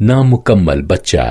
नामुकम्मल बच्चा